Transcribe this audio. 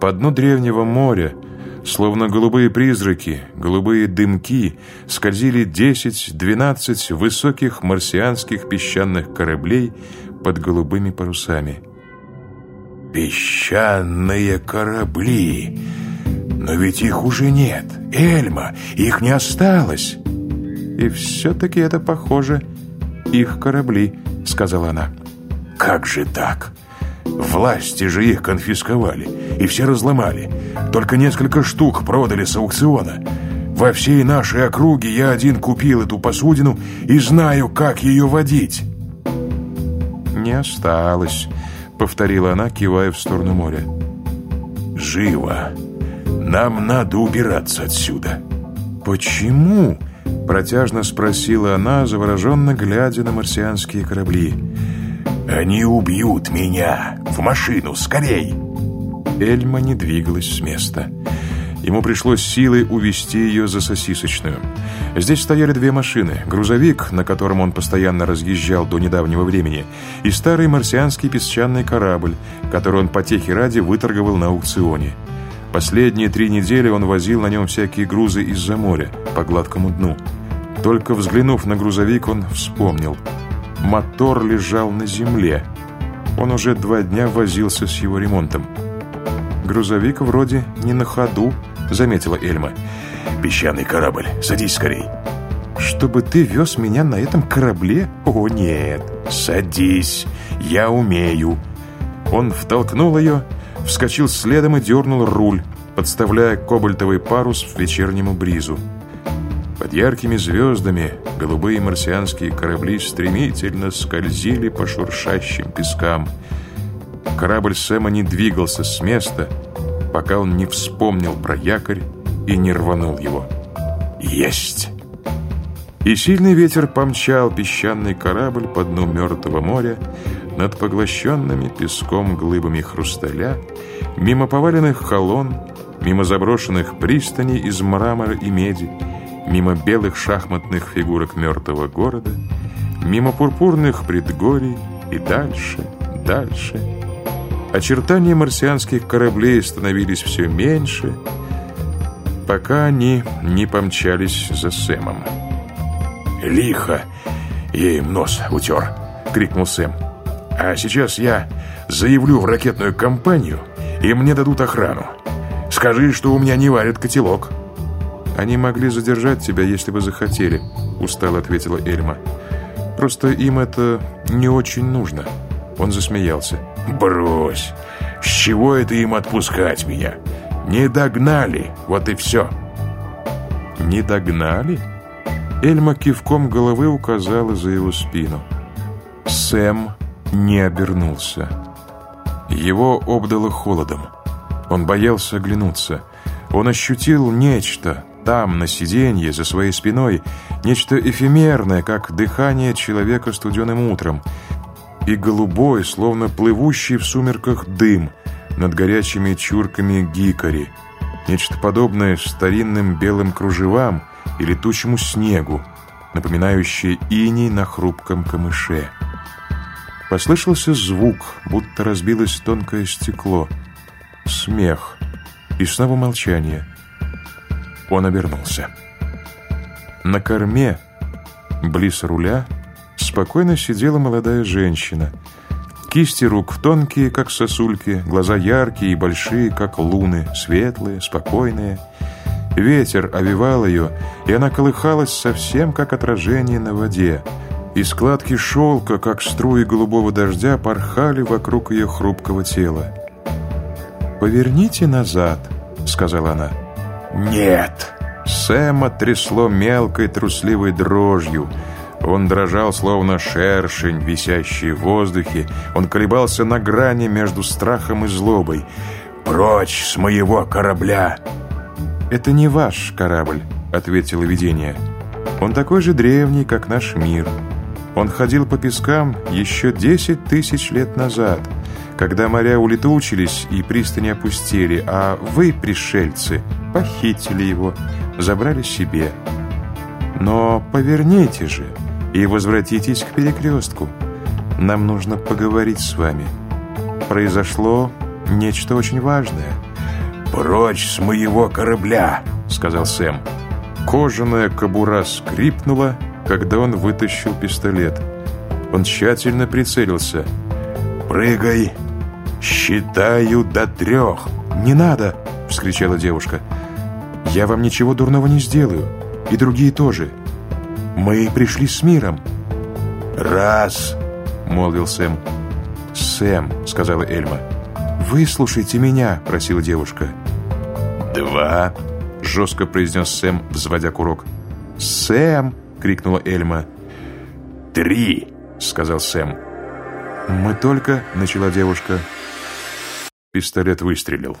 По дну древнего моря, словно голубые призраки, голубые дымки, скользили 10-12 высоких марсианских песчаных кораблей под голубыми парусами. «Песчаные корабли! Но ведь их уже нет! Эльма! Их не осталось!» «И все-таки это похоже их корабли», — сказала она. «Как же так? Власти же их конфисковали и все разломали. Только несколько штук продали с аукциона. Во всей нашей округе я один купил эту посудину и знаю, как ее водить». «Не осталось», — повторила она, кивая в сторону моря. «Живо! Нам надо убираться отсюда». «Почему?» — протяжно спросила она, завороженно глядя на марсианские корабли. «Они убьют меня! В машину, скорей!» Эльма не двигалась с места. Ему пришлось силой увести ее за сосисочную. Здесь стояли две машины. Грузовик, на котором он постоянно разъезжал до недавнего времени, и старый марсианский песчаный корабль, который он потехи ради выторговал на аукционе. Последние три недели он возил на нем всякие грузы из-за моря по гладкому дну. Только взглянув на грузовик, он вспомнил. Мотор лежал на земле. Он уже два дня возился с его ремонтом. «Грузовик вроде не на ходу», — заметила Эльма. «Песчаный корабль, садись скорей». «Чтобы ты вез меня на этом корабле? О, нет!» «Садись, я умею». Он втолкнул ее вскочил следом и дернул руль, подставляя кобальтовый парус в вечернему бризу. Под яркими звездами голубые марсианские корабли стремительно скользили по шуршащим пескам. Корабль Сэма не двигался с места, пока он не вспомнил про якорь и не рванул его. «Есть!» И сильный ветер помчал песчаный корабль по дну Мертвого моря, над поглощенными песком глыбами хрусталя, мимо поваленных колонн, мимо заброшенных пристаней из мрамора и меди, мимо белых шахматных фигурок мертвого города, мимо пурпурных предгорий и дальше, дальше. Очертания марсианских кораблей становились все меньше, пока они не помчались за Сэмом. «Лихо! Я им нос утер!» — крикнул Сэм. А сейчас я заявлю в ракетную компанию, и мне дадут охрану. Скажи, что у меня не варят котелок». «Они могли задержать тебя, если бы захотели», — устало ответила Эльма. «Просто им это не очень нужно». Он засмеялся. «Брось! С чего это им отпускать меня? Не догнали, вот и все». «Не догнали?» Эльма кивком головы указала за его спину. «Сэм не обернулся. Его обдало холодом. Он боялся оглянуться. Он ощутил нечто там, на сиденье, за своей спиной, нечто эфемерное, как дыхание человека студеным утром, и голубой, словно плывущий в сумерках дым над горячими чурками гикари, нечто подобное старинным белым кружевам и летучему снегу, напоминающее иней на хрупком камыше. Послышался звук, будто разбилось тонкое стекло. Смех. И снова молчание. Он обернулся. На корме, близ руля, спокойно сидела молодая женщина. Кисти рук тонкие, как сосульки, глаза яркие и большие, как луны, светлые, спокойные. Ветер овивал ее, и она колыхалась совсем как отражение на воде — и складки шелка, как струи голубого дождя, порхали вокруг ее хрупкого тела. «Поверните назад», — сказала она. «Нет!» Сэма трясло мелкой трусливой дрожью. Он дрожал, словно шершень, висящий в воздухе. Он колебался на грани между страхом и злобой. «Прочь с моего корабля!» «Это не ваш корабль», — ответило видение. «Он такой же древний, как наш мир». Он ходил по пескам еще десять тысяч лет назад, когда моря улетучились и пристани опустели, а вы, пришельцы, похитили его, забрали себе. Но поверните же и возвратитесь к перекрестку. Нам нужно поговорить с вами. Произошло нечто очень важное. «Прочь с моего корабля!» — сказал Сэм. Кожаная кобура скрипнула, когда он вытащил пистолет. Он тщательно прицелился. «Прыгай! Считаю до трех!» «Не надо!» — вскричала девушка. «Я вам ничего дурного не сделаю. И другие тоже. Мы пришли с миром». «Раз!» — молвил Сэм. «Сэм!» — сказала Эльма. «Выслушайте меня!» — просила девушка. «Два!» — жестко произнес Сэм, взводя курок. «Сэм!» — крикнула Эльма. «Три!» — сказал Сэм. «Мы только...» — начала девушка. Пистолет выстрелил.